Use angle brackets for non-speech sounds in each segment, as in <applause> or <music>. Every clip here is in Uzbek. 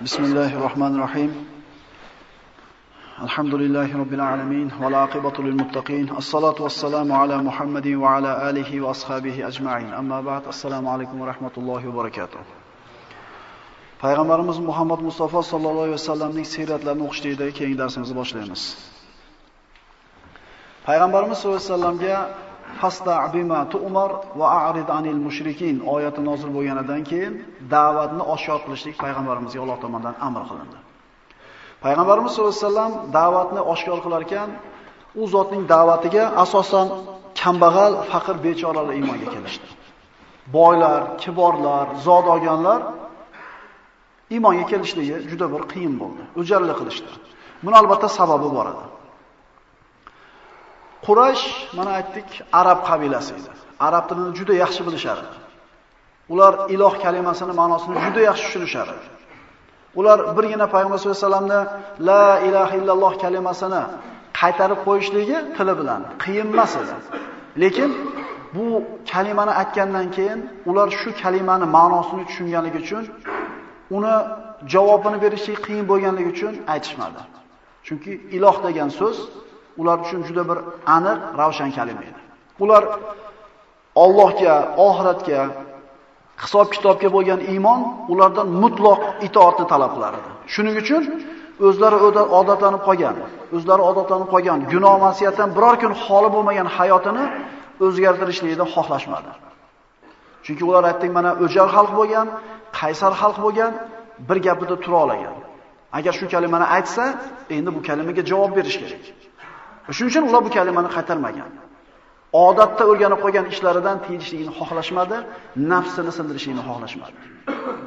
بسم الله الرحمن الرحيم الحمد لله رب العالمين والعاقبة للمتقين الصلاة والسلام على محمد وعلى آله وأصحابه أجمعين أما بعد السلام عليكم ورحمة الله وبركاته Payg'ambarimiz Muhammad Mustafa sallallohu alayhi vasallamning siyratlarini o'qishlikda keyingi darsimizni boshlaymiz. Payg'ambarimiz sollallohu alayhi vasallamga Fasta bima tu'mar va a'rid anil mushrikin oyati nozil bo'lganidan keyin da'vatni oshkor qilishlik payg'ambarimizga Alloh tomonidan amr qilindi. Payg'ambarimiz sollallohu alayhi vasallam da'vatni oshkor qilar ekan, u zotning da'vatiga asosan kambag'al, faqir, bechoralar iymonga kelishdi. Boylar, kiborlar, zodogonlar iymonga kelishligi juda bir qiyin bo'ldi. O'jarlik qilishdi. Buni albatta sababi bor edi. Quraysh, mana aytdik, arab qabilasi edi. Arab tilini juda yaxshi bilishardi. Ular iloh kalimasini ma'nosini juda yaxshi tushunishardi. Ular birgina payg'ambar sollallohu alayhi vasallamni la ilaha illalloh kalimasini qaytarib qo'yishligi tili bilan qiyin emas edi. Lekin bu kalimani aytgandan keyin ular shu kalimani ma'nosini tushunganligi uchun uni javobini berishlik qiyin bo'lganligi uchun aytishmadi. Chunki iloh degan so'z ular uchun juda bir aniq, ravshan kalima edi. Ular Allohga, oxiratga, hisob kitobga bo'lgan iymon ulardan mutloq itoatni talab qilar edi. Shuning uchun o'zlari odatlanib qolgan, o'zlari odatlanib qolgan gunoh masiyatdan biror kun xoli bo'lmagan hayotini o'zgartirishlikni xohlashmadi. Chunki ular aytdik, mana o'jar xalq bo'lgan, qaysar xalq bo'lgan, bir gapida tura olgan. Agar shu kalimani aytsa, endi bu kalimaga javob berish kerak. Shuning uchun ular bu kalimani qaytarmagan. Odatda o'rganib qolgan ishlaridan tiyilishligini xohlashmadi, nafsini sindirishini xohlashmadi.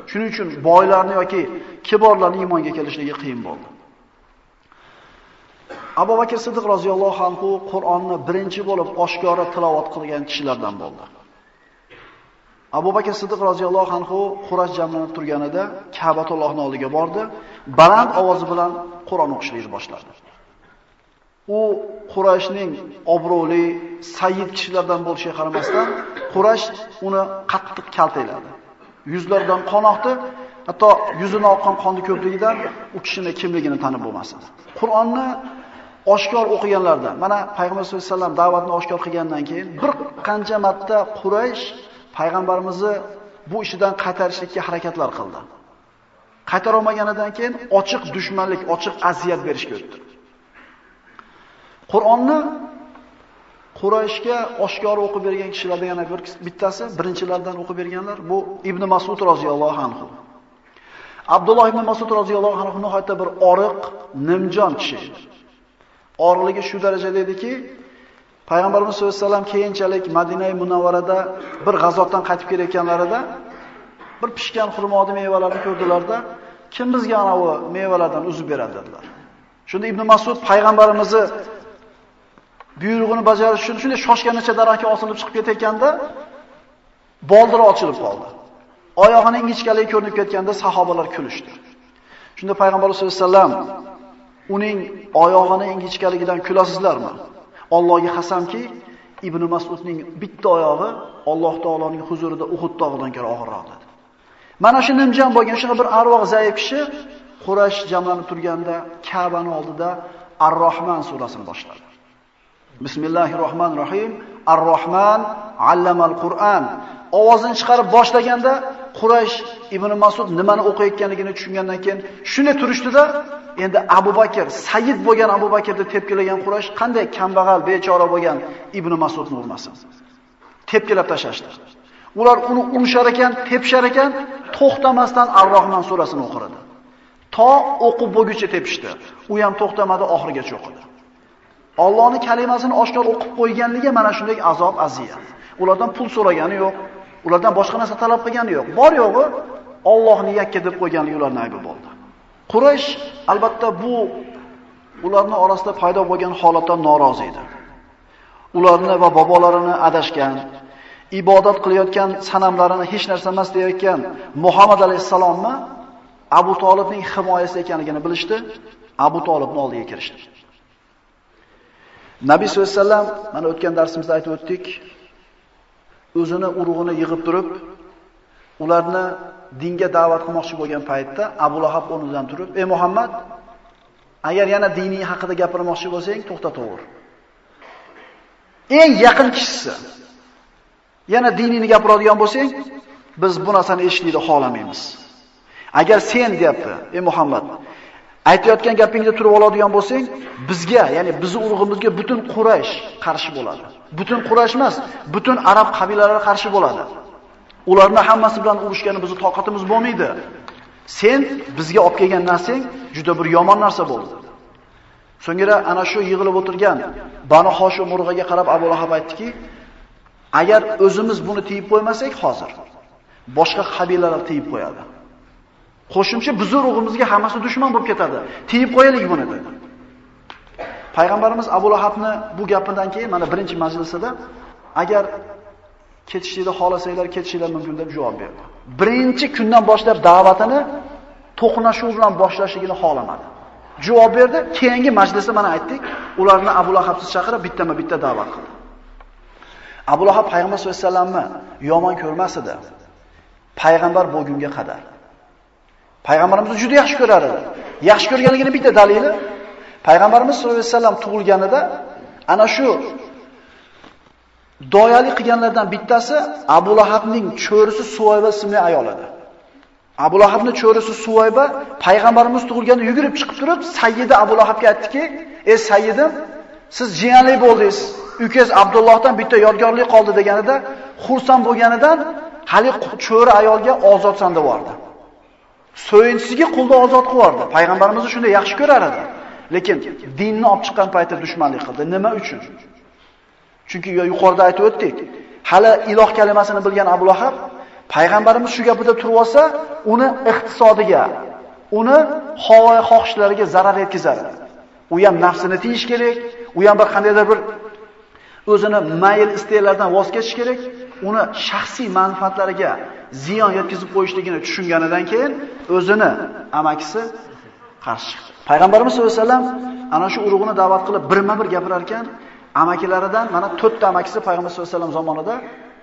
Shuning uchun boylarni yoki kiborlarni iymonga kelishligi qiyin bo'ldi. Abu Bakr Siddiq roziyallohu anhu Qur'onni birinchi bo'lib oshkora tilovat qilgan kishilardan bo'ldi. Abu Bakr Siddiq roziyallohu anhu Quraysh jamlanib turganida Ka'batullohning oldiga bordi, baland ovozi bilan Qur'on o'qishni boshladi. U Qurayshning obro'li, sayyid kishilardan bo'lishiga qaramasdan, Quraysh uni qattiq kaltakladi. Yuzlaridan qon oqdi, hatto yuzini oqqan qonni ko'pligidan u kishining kimligini tanib bo'lmasdi. Qur'onni oshkor o'qiganlardan, mana payg'ambar sollallohu alayhi vasallam da'vatni oshkor qilgandan keyin bir qancha marta Quraysh payg'ambarimizni bu ishidan qaytarishlikka harakatlar qildi. Qaytara olmaganidan keyin ochiq dushmanlik, ochiq aziyat berishga o'tdi. Qur'onni Qurayshga oshkor o'qib bergan kishilardan yana bir bittasi, birinchilardan o'qib berganlar bu Ibn Mas'ud roziyallohu anhu. Abdulloh ibn Mas'ud roziyallohu anhu nihoyatda bir oriq, nimjon kishi. Oriqligi shu darajada ediki, Payg'ambarimiz sollallohu alayhi vasallam keyinchalik Madinai Munavvarada bir g'azotdan qaytib kelayotganlarida bir pishgan xurmodi mevalarni ko'rdilarda, kim bizga anavi mevalardan uzib beradi dedilar. Shunda Ibn Mas'ud payg'ambarimizni buyrug'ini bajarish uchun shunday shoshganicha daraxtga osilib chiqib ketayotganda boldiri ochilib qoldi. Oyog'ining ingichkaligi ko'rinib ketganda sahobalar kulishdi. Shunda payg'ambar sollallohu alayhi vasallam uning oyog'ining ingichkaligidan kulasizlarmi? Allohga qasamki, Ibn Mas'udning bitta oyog'i Alloh taoloning huzurida Uhud tog'idan ko'ra og'irroq dedi. Mana shu nimjon bo'lgan shunaqa bir arvoq zaif kishi Quraysh jamlanib turganda Ka'bani oldida Ar-Rahman surasini boshladi. Bismillahirrohmanirrohim. ar rohman allamal Qur'an. Ovozini chiqarib boshlaganda Quraysh Ibn Mas'ud nimani o'qiyotganligini tushungandan keyin shunday turishdida, endi Abu Bakr, sayyid bo'lgan Abu Bakrni tepkilagan Quraysh qanday kambag'al, bechora bo'lgan Ibn Mas'udni urmasin. Tepkilab tashlashdi Ular uni urishar ekan, tepishar ekan, to'xtamasdan ar rohman surasini o'qirdi. To o'qib bo'lguncha tepishdi. U ham to'xtamadi, oxirigacha o'qidi. Allohning kalimasini oshkor o'qib qo'yganligi mana shunday azob, aziyat. Ulardan pul so'ragani yo'q, ulardan boshqa narsa talab qilgani yo'q. Bor yo'g'i Allohni yakka deb qo'yganligi ularning aybi bo'ldi. Quraysh albatta bu ularning orasida paydo bo'lgan holatdan norozi edi. Ularni va bobolarini adashgan, ibodat qilayotgan sanamlarini hech narsa emas deyotgan Muhammad alayhisalomni Abu Talibning himoyasida ekanligini bilishdi. Abu Tolibni oldiga kirishdi. Nabiy sollallohu alayhi vasallam mana o'tgan darsimizda aytib o'tdik, o'zini urug'ini yig'ib turib, ularni dinga da'vat qilmoqchi bo'lgan paytda Abu Lahab o'rnidan turib, "Ey Muhammad, agar yana diniy haqida gapirmoqchi bo'lsang, to'xtataver." Eng yaqin kishisi yana dinini gapiradigan bo'lsang, biz bu narsani eshitishni xohlamaymiz. Agar sen deyapti, ey Muhammad, aytayotgan gapingda turib oladigan bo'lsang, bizga, ya'ni bizni urug'imizga butun Quraysh qarshi bo'ladi. Butun Quraysh emas, butun arab qabilalari qarshi bo'ladi. Ularni hammasi bilan urushgani bizni toqatimiz bo'lmaydi. Sen bizga olib kelgan narsang juda bir yomon narsa bo'ldi. So'ngra ana shu yig'ilib o'tirgan Banu Hoshim urug'iga qarab Abu Lahab aytdiki, agar o'zimiz buni tiyib qo'ymasak hozir, boshqa qabilalar tiyib qo'yadi. Qo'shimcha bizning urug'imizga hammasi dushman bo'lib ketadi. Tiyib qo'yaylik buni dedi. Payg'ambarimiz Abu Lahabni bu gapidan keyin mana birinchi majlisida agar ketishlikni xohlasanglar ketishinglar mumkin deb javob berdi. Birinchi kundan boshlab da'vatini to'qnashuv bilan boshlashligini xohlamadi. Javob berdi. Keyingi majlisda mana aytdik, ularni Abu Lahabsiz chaqirib bittama-bitta da'vat qildi. Abu Lahab payg'ambar sollallohu alayhi vasallamni yomon ko'rmas edi. Payg'ambar bo'lgunga qadar. Payg'ambarimizni juda yaxshi ko'rar edi. Yaxshi ko'rganligini bitta dalili Payg'ambarimiz sollallohu alayhi vasallam tug'ilganida ana shu doyalik qilganlardan bittasi Abu Lahabning cho'risi Suvayba ismli ayol edi. Abu Lahabning cho'risi Suvayba payg'ambarimiz tug'ilganda yugurib chiqib turib, Sayyida Abu Lahabga aytdiki: "Ey sayyidim, siz jiyanli bo'ldingiz. Ukangiz Abdullohdan bitta yodgorlik qoldi" deganida, xursand bo'lganidan hali cho'ri ayolga ozodsan deb bordi. So'yinchisiga qulni ozod qilib Payg'ambarimizni shunday yaxshi ko'rar edi. Lekin dinni olib chiqqan paytda dushmanlik qildi. Nima uchun? Chunki yuqorida aytib o'tdik. Hali iloh kalimasini bilgan Abu Lahab payg'ambarimiz shu gapida turib olsa, uni iqtisodiga, uni havoyi xohishlariga zarar yetkazadi. U ham nafsini tiyish kerak, u ham bir qandaydir bir o'zini mayl iste'lardan voz kechish kerak, uni shaxsiy manfaatlariga ziyon yetkazib qo'yishligini tushunganidan keyin o'zini amakisi qarshi chiqdi. Payg'ambarimiz sollallohu alayhi vasallam ana shu urug'ini da'vat qilib birma-bir gapirar ekan, amakilaridan mana 4 ta amakisi payg'ambar sollallohu alayhi vasallam zamonida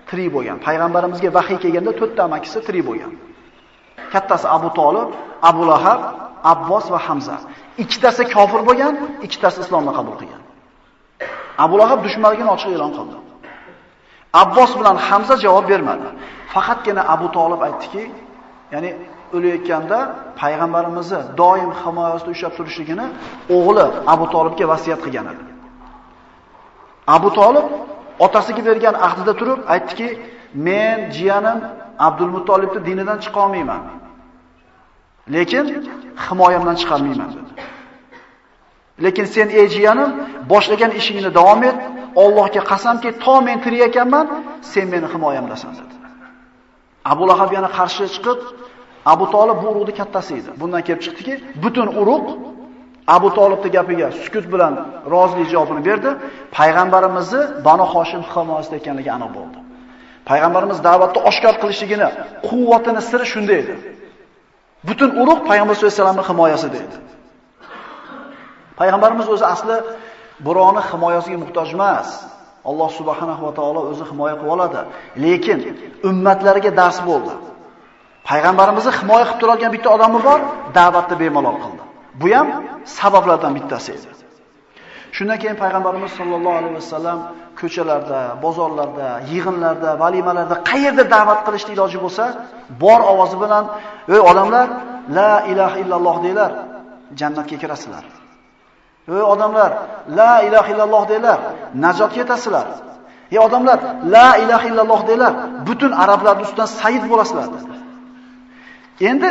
tirik bo'lgan. Payg'ambarimizga vahiy kelganda 4 ta amakisi tirik bo'lgan. Kattasi Abu Talib, Abu Lahab, Abbos va Hamza. Ikkitasi kofir bo'lgan, ikkitasi islomni qabul qilgan. Abu Lahab dushmanligini ochiq e'lon qildi. Abbos bilan Hamza javob bermadi. Faqatgina Abu Talib aytdiki, ya'ni o'layotganda payg'ambarimizni doim himoyasida ushlab turishligini o'g'li Abu Talibga vasiyat qilgan edi. Abu Talib otasiga bergan ahdida turib aytdiki, men jiyanim Abdul Muttolibni dinidan chiqa olmayman. Lekin himoyamdan chiqarmayman dedi. Lekin sen ey jiyanim, boshlagan ishingni davom et. Allohga qasamki, to men tirik ekanman, sen meni himoyamdasan dedi. Abu Lahab yana qarshi chiqib, Abu Talib bu urug'ning kattasi edi. Bundan kelib chiqdiki, butun urug' Abu Talibning gapiga sukut bilan rozilik javobini berdi. Payg'ambarimizni Banu Hoshim himoyasida ekanligi aniq bo'ldi. Payg'ambarimiz da'vatni oshkor qilishligini, quvvatini siri shunday edi. Butun urug' Payg'ambar sollallohu alayhi vasallamning himoyasida edi. Payg'ambarimiz o'zi asli Buroni himoyasiga muhtoj emas. Alloh subhanahu va taolo o'zi himoya qilib oladi. Lekin ummatlarga dars bo'ldi. Payg'ambarimizni himoya qilib turadigan bitta odami bor, da'vatni bemalol qildi. Bu ham sabablardan bittasi edi. Shundan keyin payg'ambarimiz sollallohu alayhi vasallam ko'chalarda, bozorlarda, yig'inlarda, valimalarda qayerda da'vat qilishni iloji bo'lsa, bor ovozi bilan, "Ey odamlar, la ilaha illalloh deylar, jannatga kirasizlar." "Ey odamlar, la ilaha illalloh deylar, najotga yetasizlar." "Ey odamlar, la ilaha illalloh deylar, butun arablarning ustidan sayyid bo'lasizlar." dedi. Endi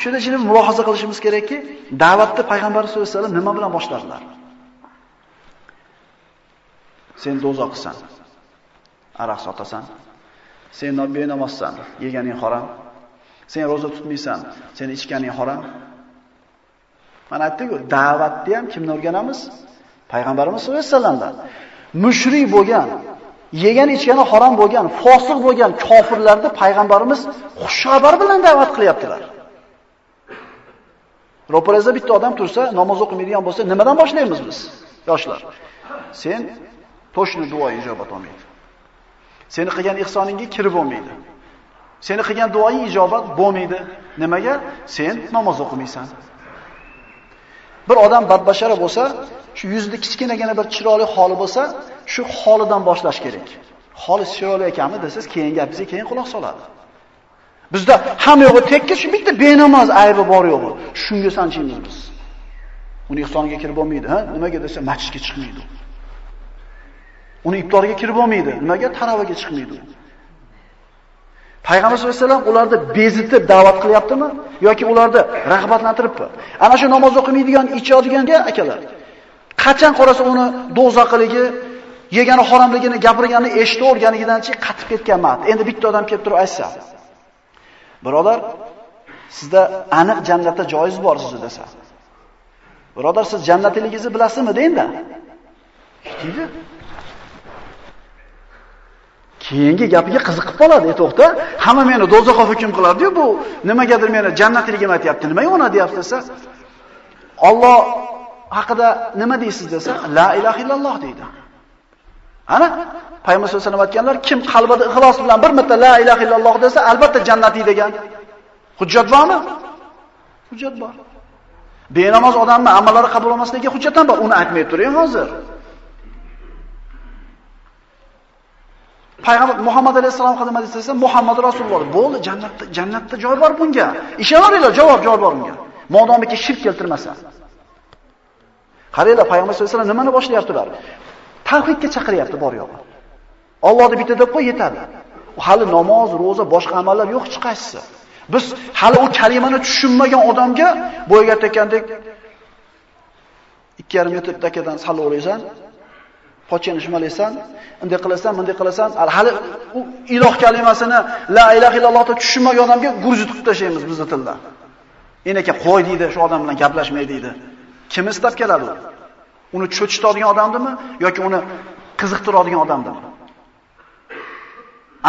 shuni shuni mulohaza qilishimiz kerakki, da'vatni payg'ambar sollallohu alayhi vasallam nima bilan boshladilar? Sen do'zaxsan. Aroq sotasan. Sen benamozsan, yeganing harom. Sen roza tutmaysan, sen ichganing harom. Mana aytdik-ku, da'vatni ham kimdan o'rganamiz? Payg'ambarimiz sollallohu alayhi vasallamdan. Mushrik bo'lgan, yegan ichgani harom bo'lgan, fosiq bo'lgan kofirlarni payg'ambarimiz xushxabar bilan da'vat qilyaptilar. Ro'parazda bitta odam tursa, namoz o'qimaydigan bo'lsa, nimadan boshlaymiz biz? Yoshlar. Sen to'shni duo ijobat olmaydi. Seni qilgan ihsoningga kirib bo'lmaydi. Seni qilgan duoing ijobat bo'lmaydi. Nimaga? Sen namoz o'qimaysan. Bir odam badbashara bo'lsa, shu yuzida kichkinagina bir chiroyli holi bo'lsa, shu holidan boshlash kerak. Holi chiroyli ekanmi desiz, keyin gapingizga keyin quloq soladi. Bizda ham yo'g'i tekka shu bitta benamoz aybi bor yo'g'i. Shunga sanchimiz biz. Uni ihsoniga kirib bo'lmaydi, ha? Nimaga desa, masjidga chiqmaydi. Uni iftorga kirib bo'lmaydi. Nimaga? Taravaga chiqmaydi. Payg'ambar sollallohu alayhi vasallam ularni bezitib da'vat qilyaptimi yoki ularni rag'batlantiribmi? Ana shu namoz o'qimaydigan, ichadiganga akalar. Qachon qarasa uni do'zaxligi, yegani haromligini gapirganini eshitib o'rganigidanchi qatib ketganman. Endi bitta odam kelib turib aytsa, Birodar, sizda aniq jannatda joyiz bor sizni desa. Birodar, siz jannatligingizni bilasizmi deydi? Deydi. Keyingi gapiga qiziqib qoladi, e to'xta, hamma meni dozoqqa hukm qiladi-yu, bu nimagadir meni jannatligim aytyapti. nimaga ona deyapti desa, Alloh haqida nima deysiz desa, la ilaha illalloh deydi. Ana Payg'ambar sollallohu alayhi vasallam aytganlar, kim qalbida ixlos bilan bir marta la ilaha illalloh desa, albatta jannatiy degan. Hujjat bormi? Hujjat bor. Benamoz odamni amallari qabul bo'lmasligiga hujjat ham bor. Uni aytmay turing hozir. Payg'ambar Muhammad alayhisalom xizmat nima desa, Muhammad Rasululloh. Bo'ldi, jannatda jannatda joy bor bunga. Ishonaveringlar, javob joy bor bunga. Modomiki shirk keltirmasa. Qaranglar, Payg'ambar sollallohu alayhi vasallam nimani boshlayaptilar? Tavhidga chaqiryapti bor yo'g'i. Allohni bitta deb qo'y yetadi. Hali namoz, roza, boshqa amallar yo'q hech. Biz hali u kalimani tushunmagan odamga bo'yga tekandek 2,5 metr takadan sal o'raysan, qochgan shimalaysan, unday qilasan, bunday qilasan, hali u iloh kalimasini la ilaha illallohni tushunmagan odamga gurji qilib tashlaymiz bizning tilda. Enaka qo'y deydi, shu odam bilan gaplashmay deydi. Kim istab keladi u? Uni cho'chitadigan odamdimi yoki uni qiziqtiradigan odamdimi?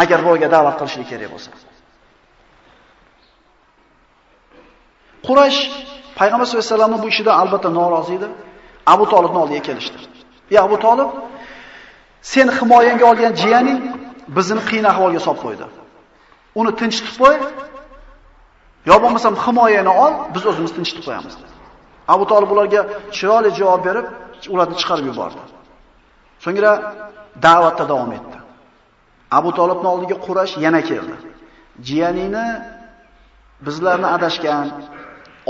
Agar bo'yiga da'vat qilishlik kerak bo'lsa. Quraysh Payg'ambar sollallohu alayhi vasallamning bu ishidan albatta norozi edi. Abu Tolibni oldiga kelishdi. Ya Abu Talib, sen himoyangga olgan jiyaning bizni qiyin ahvolga solib qo'ydi. Uni tinchitib qo'y, yo bo'lmasam himoyani ol, biz o'zimiz tinchitib qo'yamiz." Abu Talib ularga chiroyli javob berib, ularni chiqarib yubordi. So'ngra da'vatda davom etdi. Abu Talibning oldiga Qurash yana keldi. Jiyaningni bizlarni adashgan,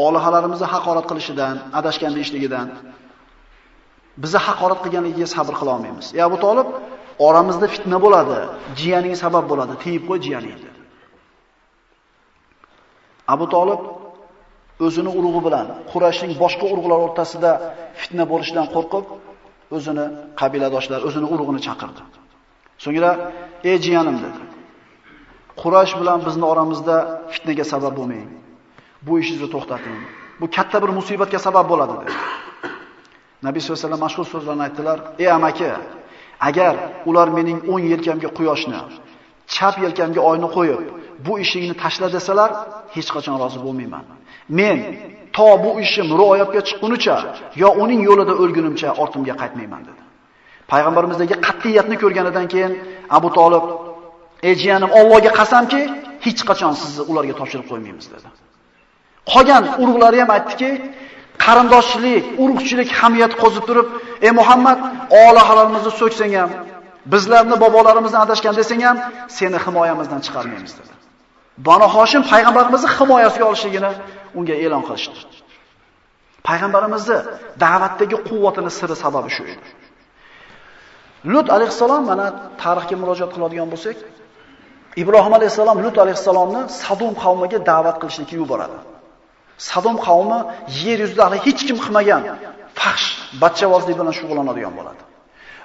olihalarimizni haqorat qilishidan, adashgan deyishligidan bizni haqorat qilganligiga sabr qila olmaymiz. Ey Abu Talib, oramizda fitna bo'ladi, jiyaning sabab bo'ladi, tiyib qo'y jiyaning dedi. Abu Talib o'zini urug'i bilan Qurashning boshqa urug'lar o'rtasida fitna bo'lishidan qo'rqib, o'zini qabiladoshlar, o'zini urug'ini chaqirdi. So'ngra, "Ey jiyanim" dedi. Qurash bilan bizni oramizda fitnaga sabab bo'lmang. Bu ishingizni to'xtating. Bu katta bir musibatga sabab bo'ladi dedi. Nabiy sollallohu alayhi vasallam mashhur so'zlarni aytdilar: "Ey amaki, agar ular mening o'ng yelkamga quyoshni, chap yelkamga oyni qo'yib, bu ishingni tashla desalar, hech qachon rozi bo'lmayman. Men to bu ishim ro'yobga chiqqunicha yo uning yo'lida o'lgunimcha ortimga qaytmayman dedi. Payg'ambarimizdagi qat'iyatni ko'rganidan keyin Abu Talib: "Ey jiyanim, Allohga qasamki, hech qachon sizni ularga topshirib qo'ymaymiz" dedi. Qolgan urug'lari ham aytdiki, qarindoshchilik, urug'chilik hamiyat qo'zib turib, "Ey Muhammad, olahalarimizni so'ksang ham, bizlarni bobolarimizni adashgan desang ham, seni himoyamizdan chiqarmaymiz" dedi. Banu Hoshim payg'ambarimizni himoyasiga olishligini unga e'lon qilishdi. Payg'ambarimizni da'vatdagi quvvatini siri sababi shu edi. Lut alayhissalom mana tarixga murojaat qiladigan bo'lsak, Ibrohim alayhissalom Lut alayhissalomni Sadum qavmiga da'vat qilishlikka yuboradi. Sadom qavmi yer yuzida hech kim qilmagan fahsh, bachchavozlik bilan shug'ullanadigan bo'ladi.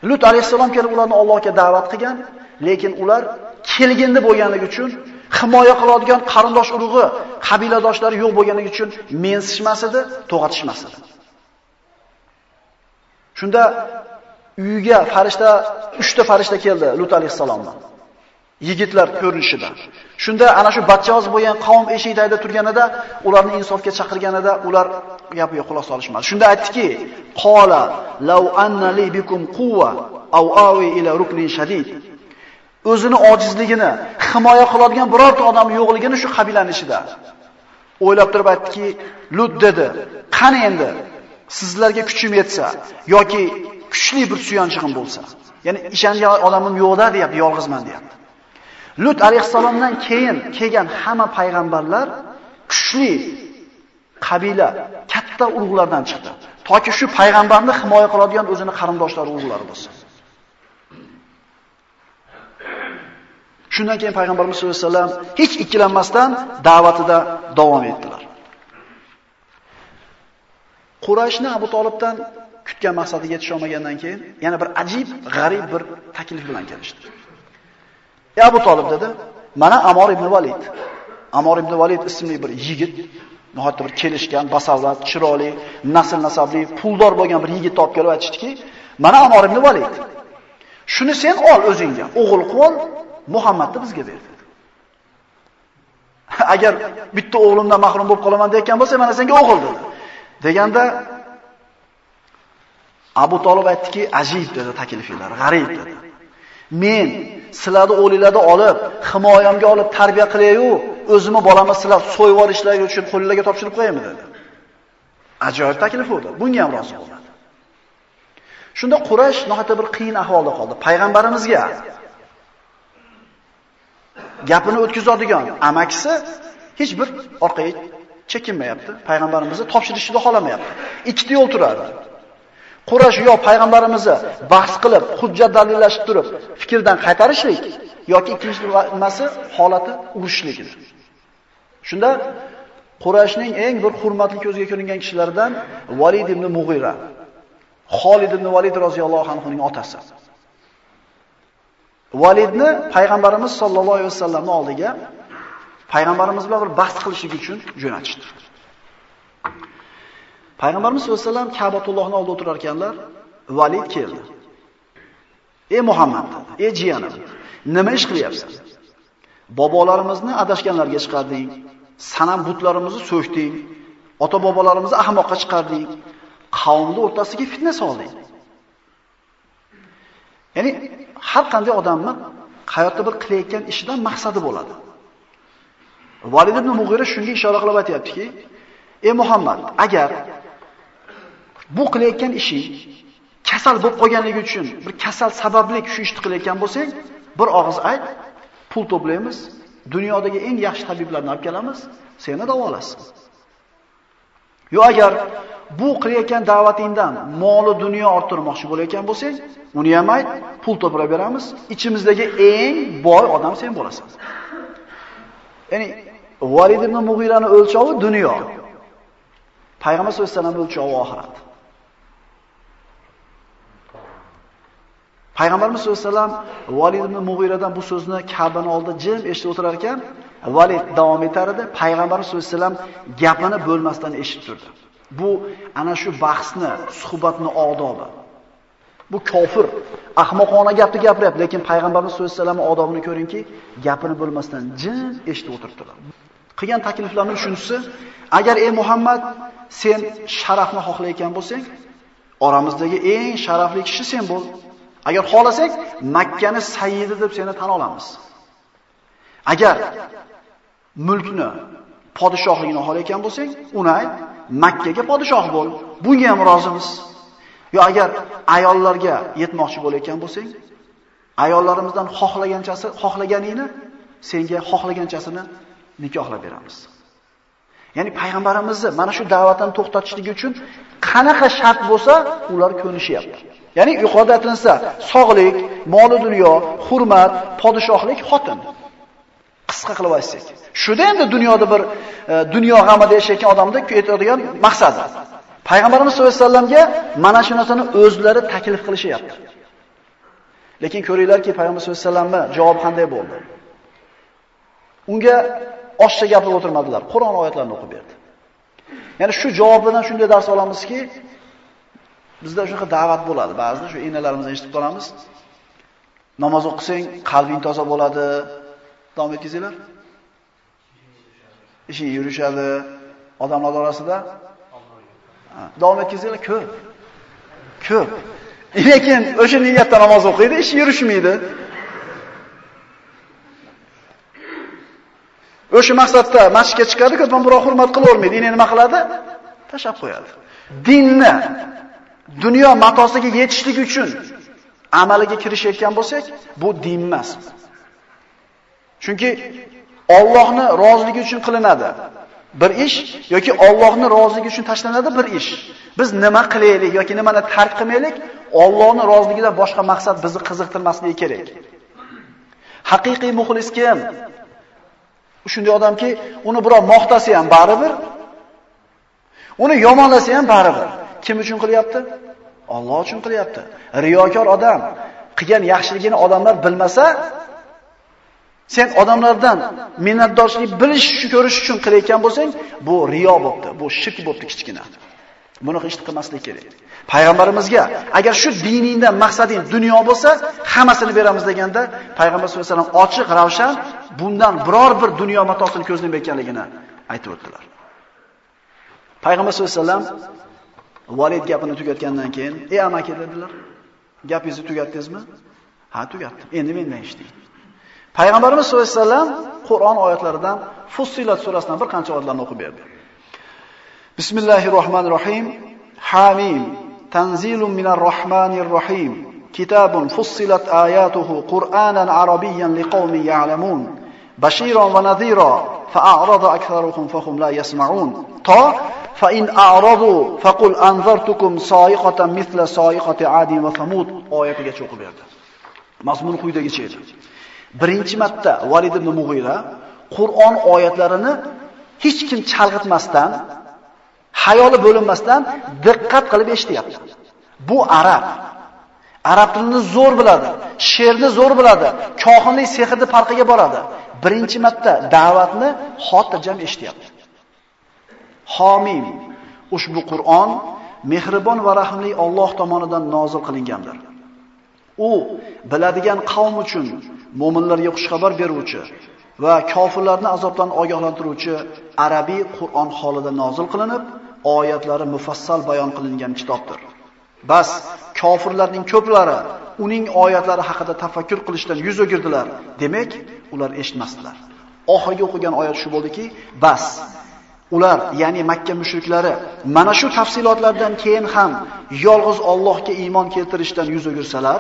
Lut alayhisalom kelib ularni Allohga da'vat qilgan, lekin ular kelgindi bo'lganligi uchun himoya qiladigan qarindosh urug'i, qabiladoshlari yo'q bo'lganligi uchun mensishmas edi, to'g'atishmas edi. Shunda uyiga farishta, 3 ta farishta keldi Lut alayhisalomdan. Yigitlar ko'rinishida. Shunda ana shu bachchavos bo'lgan qavm eshik tagida turganida, ularni insofga chaqirganida ular gapiga quloq solishmadi. Shunda aytdiki: "Qola law anna li bikum quwwa aw awi ila ruknin shadid." o'zini ojizligini himoya qiladigan birorta odam yo'qligini shu qabilaning ichida o'ylab turib aytdiki, Lut dedi, qani endi sizlarga kuchim yetsa yoki kuchli bir suyanchig'im bo'lsa. Ya'ni ishongan odamim yo'qda deyapti, yolg'izman deyapti. Lut alayhissalomdan keyin kelgan hamma payg'ambarlar kuchli qabila, katta urug'lardan chiqdi. Toki shu payg'ambarni himoya qiladigan o'zini qarindoshlari urug'lari bo'lsin. Shundan keyin payg'ambarimiz sollallohu alayhi vasallam hech ikkilanmasdan da'vatida davom etdilar. Qurayshni Abu Talibdan kutgan maqsadiga yetisha olmagandan keyin yana bir ajib, g'arib bir taklif bilan kelishdi. "Ey Abu Talib" dedi, "Mana Amor ibn Valid. Amor ibn Valid ismli bir yigit, nihoyatda bir kelishgan, basavlat, chiroyli, nasl nasabli, puldor bo'lgan bir yigit topib kelib aytishdiki, "Mana Amor ibn Valid. Shuni sen ol o'zingga, o'g'il qo'l, Muhammadni bizga ber." <laughs> Agar bitta o'g'limdan mahrum bo'lib qolaman deyotgan bo'lsa, mana senga o'g'il dedi. Deganda Abu Talib aytdiki, ajib dedi taklifinglar, g'arib dedi. Men sizlarni o'g'linglarni olib, himoyamga olib tarbiya qilay-yu, o'zimni bolamni sizlar so'yib olishlari uchun qo'llarga topshirib qo'yaymi dedi. Ajoyib taklif edi. Bunga ham rozi bo'ldi. Shunda Quraysh nohata bir qiyin ahvolda qoldi. Payg'ambarimizga gapini o'tkazadigan amakisi hech bir orqaga chekinmayapti. Payg'ambarimizni topshirishni xohlamayapti. Ikkita yo'l turadi. Qurash yo payg'ambarimizni bahs qilib, hujjat dalillashib turib, fikrdan qaytarishlik yoki ikkinchi nimasi holati urushlik. Shunda Qurashning eng bir hurmatli ko'zga ko'ringan kishilaridan Valid ibn Mughira, Xolid ibn Valid roziyallohu anhuning otasi. Validni payg'ambarimiz sollallohu alayhi vasallamning oldiga payg'ambarimiz bilan bir bahs qilishlik uchun jo'natishdi. Payg'ambarimiz sollallohu alayhi vasallam Ka'batullohning oldida o'tirar ekanlar, Valid keldi. Ey Muhammad, ey jiyanim, nima ish qilyapsan? Bobolarimizni adashganlarga chiqarding, sanam butlarimizni so'kding, ota-bobolarimizni ahmoqqa chiqarding, qavmni o'rtasiga fitna solding. Ya'ni har qanday odamni hayotda bir qilayotgan ishidan maqsadi bo'ladi. Valid ibn Mughira shunga ishora qilib aytayaptiki, ey Muhammad, agar bu qilayotgan ishing kasal bo'lib qolganligi uchun bir kasal sababli shu ishni qilayotgan bo'lsang, bir og'iz ayt, pul to'playmiz, dunyodagi eng yaxshi tabiblarni olib kelamiz, seni davolasin. Yo agar bu qilayotgan da'vatingdan moli dunyo orttirmoqchi bo'layotgan bo'lsang, uni ham ayt, pul to'plab beramiz, ichimizdagi eng boy odam sen bo'lasan. Ya'ni Valid ibn Mughirani o'lchovi dunyo. Payg'ambar sollallohu alayhi vasallam o'lchovi oxirat. Payg'ambarimiz sollallohu alayhi vasallam Valid ibn Mughiradan bu so'zni Ka'bani oldida jim eshitib o'tirar ekan, Valid davom etar edi. Payg'ambarimiz sollallohu alayhi vasallam gapini bo'lmasdan eshitib turdi. Bu ana shu bahsni, suhbatni odobi. Bu kofir, ahmoqona gapni gapiryapti, lekin payg'ambarimiz sollallohu alayhi vasallam odobini ko'ringki, gapini bo'lmasdan jim eshitib o'tiribdilar. Qilgan takliflarning uchinchisi, agar ey Muhammad sen sharafni xohlayotgan bo'lsang, oramizdagi eng sharafli kishi sen bo'l. Agar xohlasak, Makkani sayyidi deb seni tan olamiz. Agar mulkni, podshohligini xohlayotgan bo'lsang, uni ayt, Makkaga podshoh bo'l. Bunga ham rozimiz. Yo agar ayollarga yetmoqchi bo'layotgan bo'lsang, ayollarimizdan xohlaganchasi, xohlaganingni senga xohlaganchasini nikohlab beramiz. Ya'ni payg'ambarimizni mana shu da'vatdan to'xtatishligi uchun qanaqa shart bo'lsa, ular ko'nishyapti. Ya'ni yuqorida aytilsa, sog'lik, mol dunyo, hurmat, podshohlik, xotin. Qisqa qilib aytsak. Shuda endi dunyoda bir e, dunyo g'amida yashayotgan odamda aytadigan maqsadi. Payg'ambarimiz sollallohu alayhi vasallamga mana shu narsani o'zlari taklif qilishyapti. Lekin ko'ringlarki, payg'ambar sollallohu alayhi vasallamga javob qanday bo'ldi? Unga oshcha gapirib o'tirmadilar, Qur'on oyatlarini o'qib berdi. Ya'ni shu javobdan shunday dars olamizki, Bizda shunaqa da'vat bo'ladi. Ba'zida shu enalarimizdan eshitib qolamiz. Namoz o'qisang, qalbing toza bo'ladi. Davom etkizinglar. Ishi yurishadi. Odamlar orasida davom etkizinglar ko'p. Ko'p. Lekin o'sha niyatda namoz o'qiydi, ish yurishmaydi. O'sha maqsadda masjidga chiqadi, ko'p biroq hurmat qilavermaydi. Endi nima qiladi? Tashab qo'yadi. Dinni dunyo matosiga yetishlik uchun amaliga kirishayotgan bo'lsak, bu din emas. Chunki Allohni roziligi uchun qilinadi. Bir ish yoki Allohni roziligi uchun tashlanadi bir ish. Biz nima qilaylik yoki nimani tark qilmaylik, Allohni roziligidan boshqa maqsad bizni qiziqtirmasligi kerak. Haqiqiy muxlis kim? Shunday odamki, uni birov maqtasa ham baribir, uni yomonlasa ham baribir. Kim uchun qilyapti? Alloh uchun qilyapti. Riyokor odam qilgan yaxshiligini odamlar bilmasa, sen odamlardan minnatdorchilik bilish ko'rish uchun qilayotgan bo'lsang, bu riyo bo'pti, bu shirk bo'pti kichkina. Buni hech qilmaslik kerak. Payg'ambarimizga agar shu diningdan maqsading dunyo bo'lsa, hammasini beramiz deganda payg'ambar sollallohu alayhi vasallam ochiq, ravshan bundan biror bir dunyo matosini ko'zlamayotganligini aytib o'tdilar. Payg'ambar sollallohu alayhi vasallam Valid gapini tugatgandan keyin, "Ey amaki" dedilar. "Gapingizni tugatdingizmi?" "Ha, tugatdim. Endi mendan eshiting." Payg'ambarimiz sollallohu alayhi vasallam Qur'on oyatlaridan Fussilat surasidan bir qancha oyatlarni o'qib berdi. Bismillahirrohmanirrohim. Hamim. Tanzilun minar rohmanir rohim. Kitabun fussilat ayatuhu Qur'anan arabiyyan liqaumin ya'lamun. Bashiran va nadhira fa'arada aktharuhum fahum la yasma'un. Ta a'radu faqul anzartukum sa'iqatan mithla sa'iqati 'adin va samud oyatigacha o'qib berdi. Mazmun quyidagicha edi. Birinchi marta Valid ibn Mughira Qur'on oyatlarini hech kim chalg'itmasdan hayoli bo'linmasdan diqqat qilib eshityapti. Bu arab. Arab tilini zo'r biladi, she'rni zo'r biladi, kohinlik sehrni farqiga boradi. Birinchi marta da'vatni xotirjam eshityapti. Homim. Ushbu Qur'on mehribon va rahimli Alloh tomonidan nozil qilingandir. U biladigan qavm uchun mu'minlarga xushxabar beruvchi va kofirlarni azobdan ogohlantiruvchi arabiy Qur'on holida nozil qilinib, oyatlari mufassal bayon qilingan kitobdir. Bas kofirlarning ko'plari uning oyatlari haqida tafakkur qilishdan yuz o'girdilar. Demak, ular eshitmasdilar. Oxirgi o'qigan oyat shu bo'ldiki, bas ular, ya'ni Makka mushriklari mana shu tafsilotlardan keyin ham yolg'iz Allohga iymon keltirishdan yuz o'girsalar,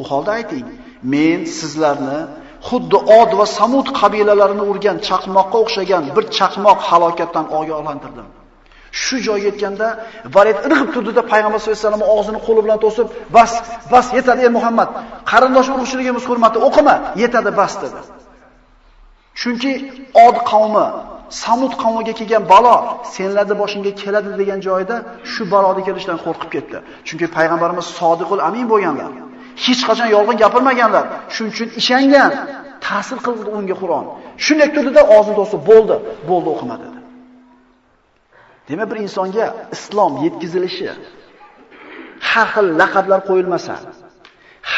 u holda ayting, men sizlarni xuddi Od va Samud qabilalarini urgan chaqmoqqa o'xshagan bir chaqmoq halokatdan ogohlantirdim. Shu joyga yetganda Valid irg'ib turdida payg'ambar sollallohu alayhi vasallam og'zini qo'li bilan to'sib, "Bas, bas, yetadi ey Muhammad. Qarindosh urug'chiligimiz hurmati o'qima, yetadi, bas" dedi. Chunki Od qavmi Samud qavmiga kelgan balo senlarning boshingga keladi degan joyida shu baloni kelishdan qo'rqib ketdi. Chunki payg'ambarimiz sodiqul amin bo'lganlar. Hech qachon yolg'on gapirmaganlar. Shuning uchun ishongan, ta'sir qildi unga Qur'on. Shunday turdida og'zini to'sib bo'ldi, bo'ldi o'qima dedi. Demak, bir insonga islom yetkazilishi har xil laqablar qo'yilmasa,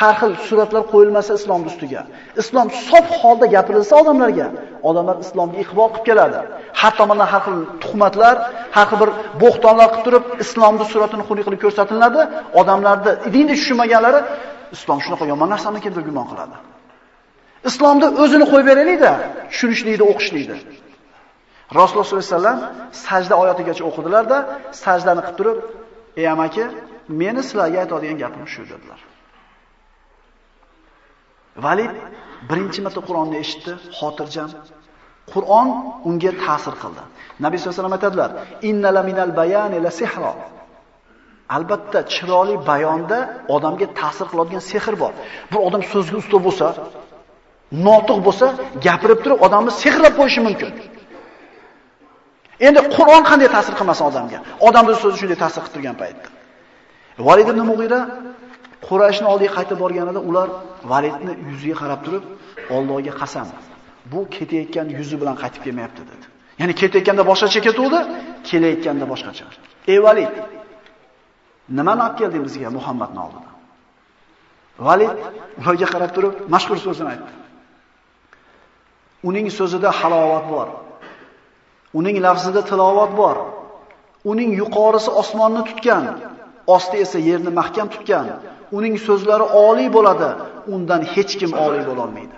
har xil suratlar qo'yilmasa islom ustiga. Islom sof holda gapirilsa odamlarga, odamlar islomga iqbol qilib keladi. Har tomondan har xil tuhmatlar, har xil bir bo'xtonlar qilib turib, islomning suratini xunuk qilib ko'rsatiladi. Odamlarni dinni tushunmaganlari islom shunaqa yomon narsamikin deb gumon qiladi. Islomda o'zini qo'yib beraylik-da, tushunishlikda. Rasululloh sollallohu alayhi vasallam sajda oyatigacha o'qidilar-da, sajdani qilib turib, "Ey amaki, meni sizlarga aytadigan gapim shu" dedilar. Valid birinchi marta Qur'onni eshitdi, xotirjam. Qur'on unga ta'sir qildi. Nabiy sollallohu alayhi vasallam aytadilar: "Innala minal bayani la sihra." Albatta, chiroyli bayonda odamga ta'sir qiladigan sehr bor. Bir odam so'zga usta bo'lsa, notiq bo'lsa, gapirib turib odamni sehrlab qo'yishi mumkin. Endi Qur'on qanday ta'sir qilmasin odamga? Odamning so'zi shunday ta'sir qilib turgan paytda. Valid ibn Mughira Qurayshning oldiga qaytib borganida ular Validni yuziga qarab turib, Allohga qasam, bu ketayotgan yuzi bilan qaytib kelmayapti dedi. Ya'ni ketayotganda boshqacha ketuvdi, kelayotganda boshqacha. Ey Valid, nimani olib kelding bizga Muhammadni oldida? Valid ularga qarab turib, mashhur so'zini aytdi. Uning so'zida halovat bor. Uning lafzida tilovat bor. Uning yuqorisi osmonni tutgan, osti esa yerni mahkam tutgan. Uning so'zlari oliy bo'ladi, undan hech kim oliy bo'la olmaydi.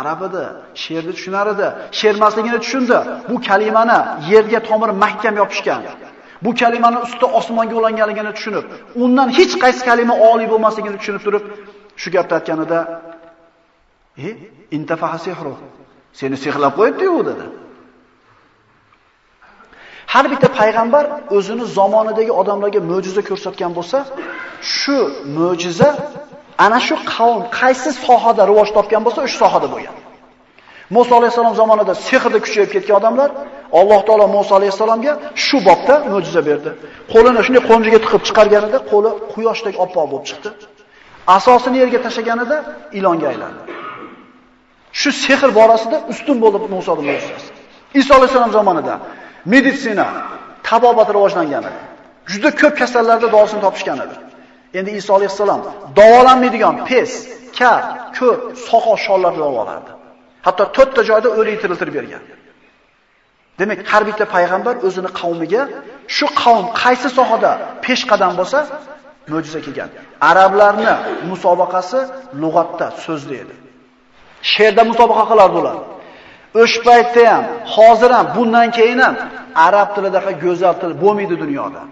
arab edi, sherni tushunar edi, shermasligini tushundi. Bu kalimani yerga tomir mahkam yopishgan. Bu kalimani usti osmonga ulanganligini tushunib, undan hech qaysi kalima oliy bo'lmasligini tushunib turib, shu gapni aytganida, "E, intafaha sihru. Seni sehrlab qo'yibdi-ku" dedi. Har bitta payg'ambar o'zini zamonidagi odamlarga mo'jiza ko'rsatgan bo'lsa, shu mo'jiza ana shu qavm qaysi sohada rivoj topgan bo'lsa, o'sha sohada bo'lgan. Musa alayhisalom zamonida sehrda kuchayib ketgan odamlar Alloh taolo Musa alayhisalomga shu bobda mo'jiza berdi. Qo'lini shunday qo'njiga tiqib chiqarganida qo'li quyoshdek oppoq bo'lib chiqdi. Asosini yerga tashaganida ilonga aylandi. Shu sehr borasida ustun bo'lib Muso mo'jizasi. Iso alayhisalom zamonida meditsina, tabobat rivojlangan edi. Juda ko'p kasallarda dorisini topishgan edi. Endi Iso alayhissalom davolanmaydigan pes, kar, ko'r, soqol shollarni davolardi. Hatto to'rtta joyda o'lik tiriltirib bergan. Demak, har bitta payg'ambar o'zini qavmiga shu qavm qaysi sohada peshqadam bo'lsa, mo'jiza kelgan. Arablarni musobaqasi lug'atda so'zda edi. She'rda musobaqa qilardi ular. O'sha paytda ham, hozir ham, bundan keyin ham arab tilidaqa go'zal til bo'lmaydi dunyoda.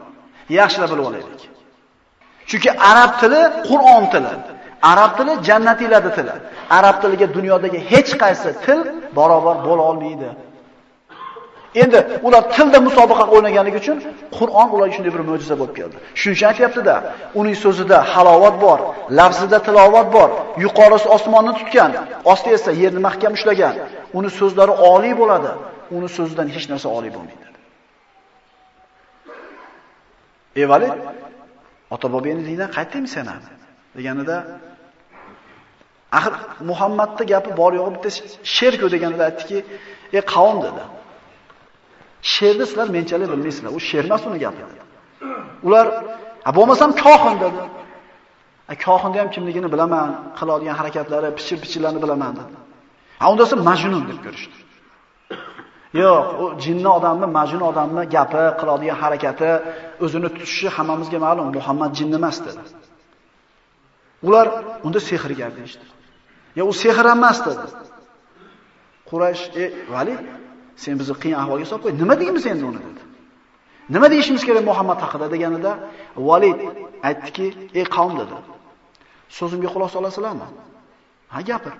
Yaxshilab bilib olaylik. Chunki arab tili Qur'on tili. Arab tili jannatiylarning tili. Arab tiliga dunyodagi hech qaysi til barobar bo'la olmaydi. Endi ular tilda musobaqa o'ynaganligi uchun Qur'on ularga shunday bir mo'jiza bo'lib keldi. Shuncha aytibdi-da, uning so'zida halovat bor, lafzida tilovat bor, yuqorisi osmonni tutgan, osti esa yerni mahkam ushlagan. Uni so'zlari oliy bo'ladi, uni so'zidan hech narsa oliy bo'lmaydi. Ey Valid, ota-bobangni dindan qaytdingmi sen ham? deganida axir Muhammadning gapi bor yo'g'i bitta sher-ku deganida aytdiki, "Ey qavm" dedi. Sherni sizlar menchalik bilmaysizlar. U sher emas uni gapi. Ular, "A bo'lmasam kohin" dedi. A kohinda ham kimligini bilaman, qiladigan harakatlari, pichir-pichirlarni bilaman dedi. Ha unda majnun deb ko'rishdi. Yo'q, u jinni odamni, majnun odamni gapi, qiladigan harakati, o'zini tutishi hammamizga ma'lum. Muhammad jinni emas dedi. Ular unda sehrgar deydi. Ya u sehr emas dedi. Quraysh, e, Valid sen bizni qiyin ahvolga solib qo'y. Nima deymiz endi uni?" dedi. Nima deyishimiz kerak Muhammad haqida deganida Valid aytdiki, "Ey qavm" dedi. So'zimga quloq solasizlarmi? Ha, gapir.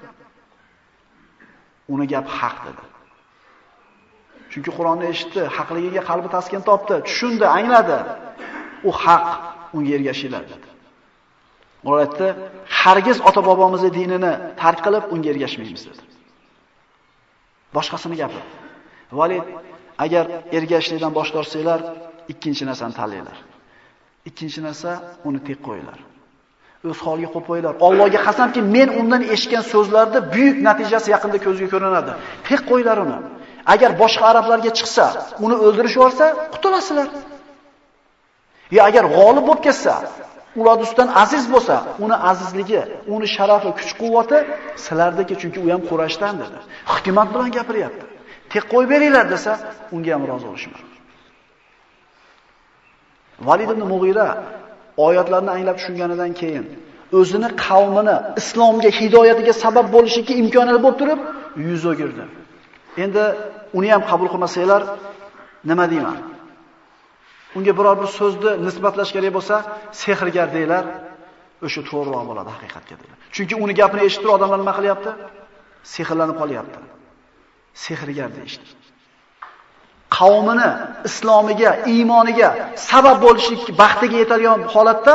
Uni gap haq dedi. Chunki Qur'onni eshitdi, haqligiga qalbi taskin topdi, tushundi, angladi. U haq, unga ergashinglar dedi. Ular aytdi, hargiz ota-bobomizning dinini tark qilib unga ergashmaymiz dedi. Boshqasini gapirdi. Valid, agar ergashlikdan bosh tortsanglar, ikkinchi narsani tanlanglar. Ikkinchi narsa uni tek qo'yinglar. O'z holiga qo'yib qo'yinglar. Allohga qasamki, men undan eshitgan so'zlarda buyuk natijasi yaqinda ko'zga ko'rinadi. Tek qo'yinglar uni. Agar boshqa arablarga chiqsa, uni o'ldirishib olsa, qutulasizlar. Ya agar g'olib bo'lib ketsa, ular ustidan aziz bo'lsa, uni azizligi, uni sharafi, kuch-quvvati sizlardagi, chunki u ham Qurashdan dedi. Hikmat bilan gapiryapti. Tek qo'yib beringlar desa, unga ham rozi bo'lishmadi. Valid ibn Mughira oyatlarni anglab tushunganidan keyin o'zini qavmini islomga, hidoyatiga sabab bo'lishiki imkoniyati bo'lib turib, yuz o'girdi. Endi uni ham qabul qilmasanglar, nima deyman? Unga biror bir so'zni nisbatlash kerak bo'lsa, sehrgar deylar, o'sha to'g'riroq bo'ladi haqiqatga deylar. Chunki uni gapini eshitib odamlar nima qilyapti? Sehrlanib qolyapti. sehrgar deyishdi. Qavmini islomiga, iymoniga sabab bo'lishlik baxtiga yetadigan holatda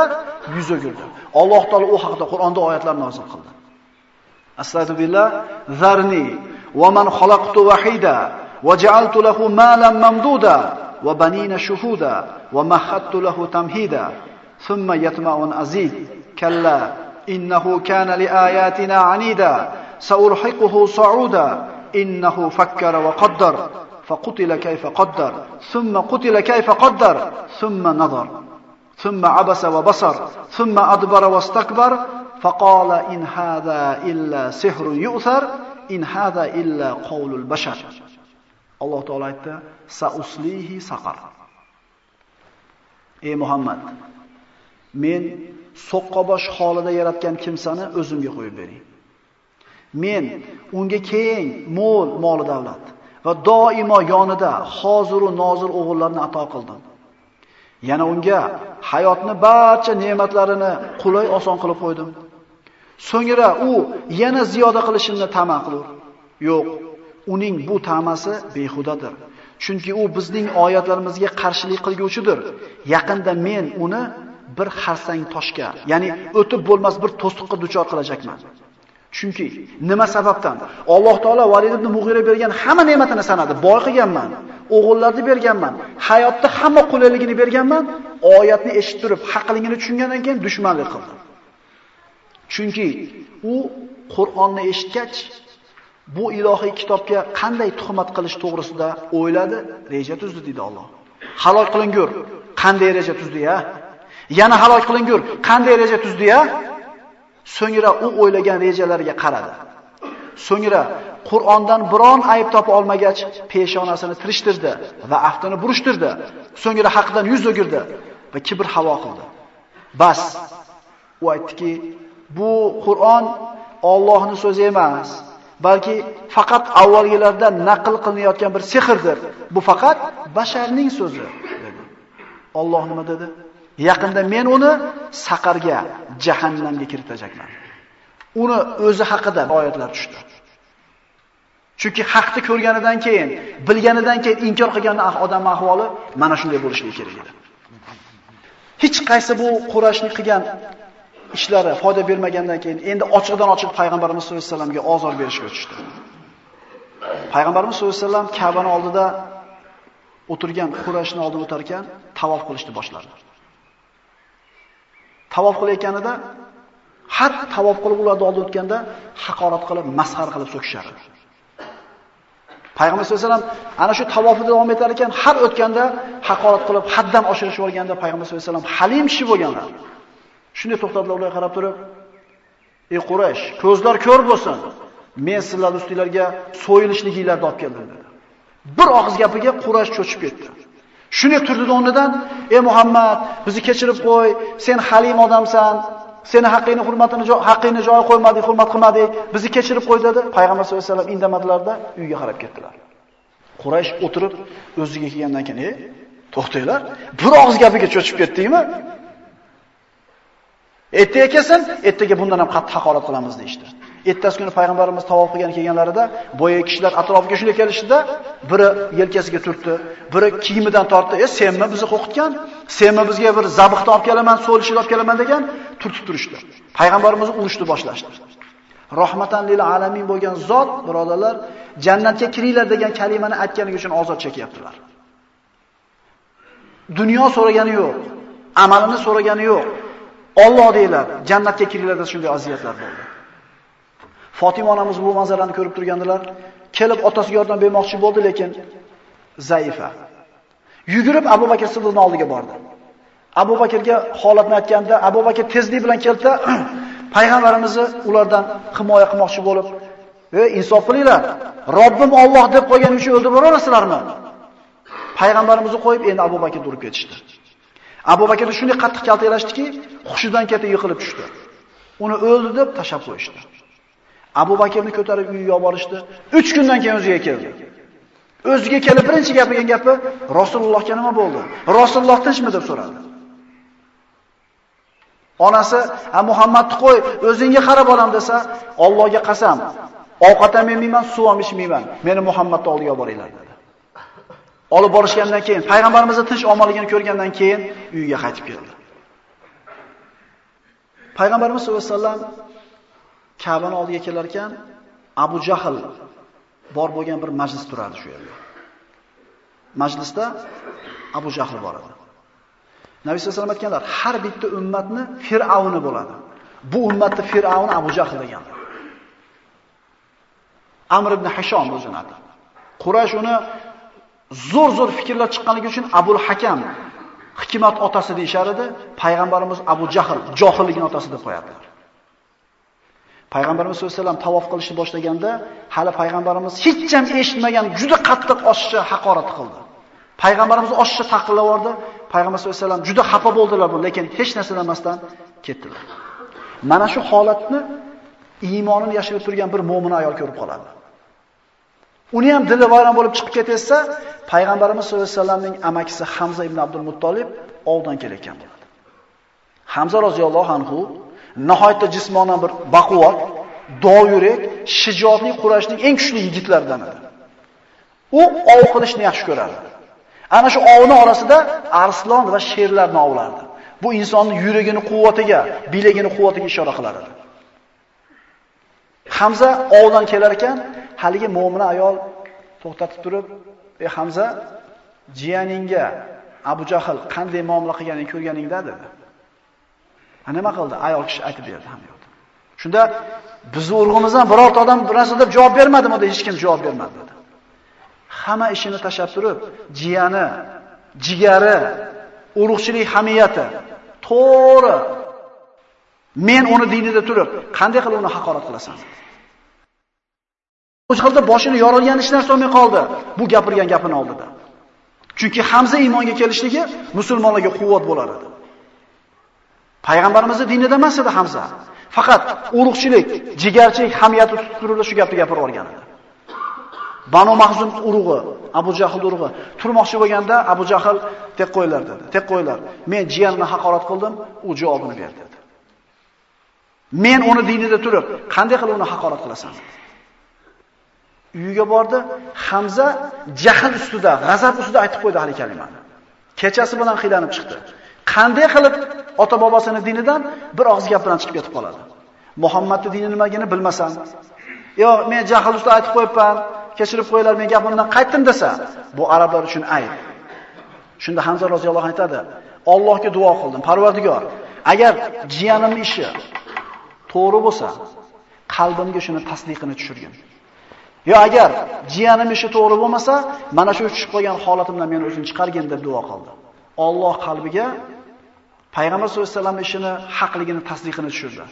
yuz o'girdi. Alloh taolo u haqida Qur'onda oyatlar nozil qildi. Astagfirullah billah zarni va man xalaqtu wahida va ja'altu lahu malan mamduda va banina shuhuda va mahattu lahu tamhida thumma yatma'un azid kalla innahu kana liayatina anida saurhiquhu sa'uda صعودا إنه فكر وقدر فقتل كيف قدر ثم قتل كيف قدر ثم نظر ثم عبس وبصر ثم أدبر واستكبر فقال إن هذا إلا سحر يؤثر إن هذا إلا قول البشر Alloh taolo aytdi: "Sauslihi saqar." Ey Muhammad, men so'qqabosh holida yaratgan kimsani o'zimga qo'yib bering. Men unga keng, mo'l moli davlat va doimo yonida hozir va nozir o'g'illarni ato qildim. Yana unga hayotni barcha ne'matlarini qulay oson qilib qo'ydim. So'ngra u yana ziyoda qilishimni ta'ma qilur. Yo'q, uning bu ta'masi behudadir. Chunki u bizning oyatlarimizga qarshilik qilguvchidir. Yaqinda men uni bir xarsang toshga, ya'ni o'tib bo'lmas bir to'siqqa duchor qilajakman. Chunki nima sababdan? Alloh taolo Valid ibn Mughira bergan hamma ne'matini sanadi. Boy qilganman, o'g'illarni berganman, hayotda hamma qulayligini berganman. Oyatni eshitib turib, haqligini tushungandan keyin dushmanlik qildi. Chunki u Qur'onni eshitgach, bu ilohiy kitobga qanday tuhmat qilish to'g'risida o'yladi, reja tuzdi dedi Alloh. Halol qilingur, qanday reja tuzdi-ya? Yana halol qilingur, qanday reja tuzdi-ya? So'ngra u o'ylagan rejalariga qaradi. So'ngra Qur'ondan biron ayb topa olmagach, peshonasini tirishtirdi va aftini burishtirdi. So'ngra haqdan yuz o'girdi va kibr havo qildi. Bas, u aytdiki, bu Qur'on Allohning so'zi emas, balki faqat avvalgilarda naql qilinayotgan bir sehrdir. Bu faqat basharning so'zi dedi. Alloh nima dedi? Yaqinda men uni saqarga, jahannamga kiritajakman. Uni o'zi haqida oyatlar tushdi. Chunki haqni ko'rganidan keyin, bilganidan keyin inkor qilgan odam ahvoli mana shunday bo'lishi kerak edi. Hech qaysi bu Qurashni qilgan ishlari foyda bermagandan keyin endi ochiqdan ochiq payg'ambarimiz sollallohu alayhi vasallamga ozor berishga tushdi. Payg'ambarimiz sollallohu alayhi vasallam Ka'bani oldida o'tirgan Qurashni oldida o'tar ekan, tavof qilishni boshladi. Tavof qilayotganida har tavof qilib ularni oldiga o'tganda haqorat qilib, masxar qilib so'kishardi. Payg'ambar sollallohu alayhi vasallam ana shu tavofida davom etar ekan, har o'tganda haqorat qilib, haddan oshirishib olganda Payg'ambar sollallohu alayhi vasallam halim kishi bo'lganlar. Shunday to'xtadilar ularga qarab turib, "Ey Quraysh, ko'zlar ko'r bo'lsin. Men sizlar ustinglarga so'yilishliginglarni olib keldim" dedi. Bir og'iz gapiga Quraysh cho'chib ketdi. Shunday turdi o'rnidan, "Ey Muhammad, bizni kechirib qo'y, sen halim odamsan, seni haqqingni hurmatini haqqingni joyi qo'ymadik, hurmat qilmadik, bizni kechirib qo'y" dedi. Payg'ambar sollallohu alayhi vasallam indamadilarda, uyga qarab ketdilar. Quraysh o'tirib o'ziga kelgandan keyin, "Ey, to'xtanglar, bir og'iz gapiga cho'chib ketdingmi?" Ertaga kelsin, ertaga bundan ham qattiq haqorat qilamiz deydi. Ertasi kuni payg'ambarimiz tavof qilgan kelganlarida boya kishilar atrofiga shunday kelishdi-da, biri yelkasiga turtdi, biri kiyimidan tortdi. "E, senmi bizni qo'rqitgan? Senmi bizga bir zabihni olib kelaman, so'lishni olib kelaman" degan turtib turishdi. Payg'ambarimizni urushni boshlashdi. Rahmatan lil alamin bo'lgan zot, birodarlar, jannatga kiringlar degan kalimani aytganligi uchun azob chekyaptilar. Dunyo so'ragani yo'q, amalini so'ragani yo'q. Alloh deylar, jannatga kiringlarda shunday aziyatlar bo'ldi. Fatima onamiz bu manzarani ko'rib turgandilar, kelib otasiga yordam bermoqchi bo'ldi, lekin zaifa. Yugurib Abu Bakr Siddiqning oldiga bordi. Abu Bakrga holatni aytganda, Abu Bakr tezlik bilan keldi, <clears throat> payg'ambarimizni ulardan himoya qilmoqchi bo'lib, "Ey, insof qilinglar. Robbim Alloh deb qo'ygan uchun o'ldirib yuborasizlarmi?" Payg'ambarimizni qo'yib, endi Abu Bakr turib ketishdi. Abu Bakrni shunday qattiq kaltaklashdiki, hushidan ketib yiqilib tushdi. Uni o'ldi deb tashab qo'yishdi. Abu Bakrni ko'tarib uyiga olib borishdi. 3 kundan keyin o'ziga keldi. O'ziga kelib birinchi gapigan gapi Rasulullohga nima bo'ldi? Rasululloh tinchmi deb so'radi. Onasi, "Ha Muhammadni qo'y, o'zingga qarab olam" desa, Allohga qasam, ovqat ham yemayman, suv ham ichmayman. Meni Muhammadni oldiga olib boringlar dedi. Olib borishgandan keyin, payg'ambarimizning tinch omonligini ko'rgandan keyin uyiga qaytib keldi. Payg'ambarimiz sollallohu alayhi vasallam Ka'bani oldiga kelar ekan, Abu Jahl bor bo'lgan bir majlis turardi shu yerda. Majlisda Abu Jahl bor edi. Nabiy sollallohu alayhi vasallam aytganlar, har bitta ummatni Fir'avni bo'ladi. Bu ummatni Fir'avni Abu Jahl deganlar. Amr ibn Hishom o'zini ati. Quraysh uni zo'r-zo'r fikrlar chiqqanligi uchun Abul Hakam hikmat otasi deyshar edi, payg'ambarimiz Abu Jahl johilligini otasi deb qo'yadilar. Payg'ambarimiz sollallohu alayhi vasallam tavof qilishni boshlaganda, hali payg'ambarimiz hech ham eshitmagan juda qattiq oshcha haqorat qildi. Payg'ambarimiz oshcha taqillab yubordi. Payg'ambar sollallohu alayhi vasallam juda xafa bo'ldilar bu, lekin hech narsa demasdan ketdilar. Mana shu holatni iymonini yashirib turgan bir mo'min ayol ko'rib qoladi. Uni ham dili vayron bo'lib chiqib ketsa, payg'ambarimiz sollallohu alayhi vasallamning amakisi Hamza ibn Abdul Muttolib ovdan kelayotgan bo'ladi. Hamza roziyallohu anhu nihoyatda jismonan bir baquvvat, doyurek, shijoatli Qurayshning eng kuchli yigitlaridan edi. U ov qilishni yaxshi ko'rardi. Ana shu ovni orasida arslon va sherlarni ovlardi. Bu insonning yuragini quvvatiga, bilagini quvvatiga ishora qilar edi. Hamza ovdan kelar ekan, haligi mu'mina ayol to'xtatib turib, "Ey Hamza, jiyaningga Abu Jahl qanday muomala qilganini ko'rganingda" dedi. Nima qildi? Ayol kishi aytib berdi hamyot. Shunda bizni urg'imizdan birorta odam bir narsa deb javob bermadimi? dedi, hech kim javob bermadi dedi. Hamma ishini tashab turib, jiyani, jigari, urug'chilik hamiyati to'g'ri Men uni dinida turib, qanday qilib uni haqorat qilasan? O'shalda boshini yorilgan ish narsa olmay qoldi. Bu gapirgan gapini oldida. Chunki Hamza iymonga kelishligi musulmonlarga quvvat bo'lar edi. Payg'ambarimizning dinida emas edi Hamza. Faqat urug'chilik, jigarchilik hamiyati tutib shu gapni gapirib olgan edi. Banu Mahzum urug'i, Abu Jahl urug'i turmoqchi bo'lganda Abu Jahl tek qo'ylar dedi. Tek qo'ylar. Men jiyanimni haqorat qildim, u javobini berdi dedi. Men uni dinida turib, qanday qilib uni haqorat qilasan? Uyiga bordi, Hamza jahl ustida, g'azab ustida aytib qo'ydi hali kalimani. Kechasi bilan xilanib chiqdi. Qanday qilib ota-bobosini dinidan bir og'iz gap bilan chiqib ketib qoladi? Muhammadni dini nimagini bilmasam, yo men jahl ustida aytib qo'yibman, kechirib qo'yinglar, men gapimdan qaytdim desa, bu arablar uchun ayb. Shunda Hamza roziyallohu anhu aytadi: "Allohga duo qildim, Parvardigor, agar jiyanimning ishi to'g'ri bo'lsa, qalbimga shuni tasdiqini tushirgin. Yo agar jiyanim ishi to'g'ri bo'lmasa, mana shu tushib qolgan holatimdan meni o'zini chiqargin deb duo qildi. Alloh qalbiga Payg'ambar sollallohu alayhi vasallam ishini haqligini tasdiqini tushirdi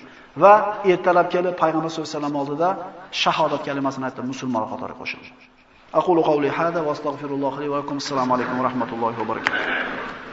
va ertalab kelib Payg'ambar sollallohu alayhi vasallam oldida shahodat kalimasini aytib musulmonlar qatoriga qo'shildi. Aqulu qawli hada va astagfirulloh li va lakum. Assalomu alaykum va rahmatullohi va barakatuh.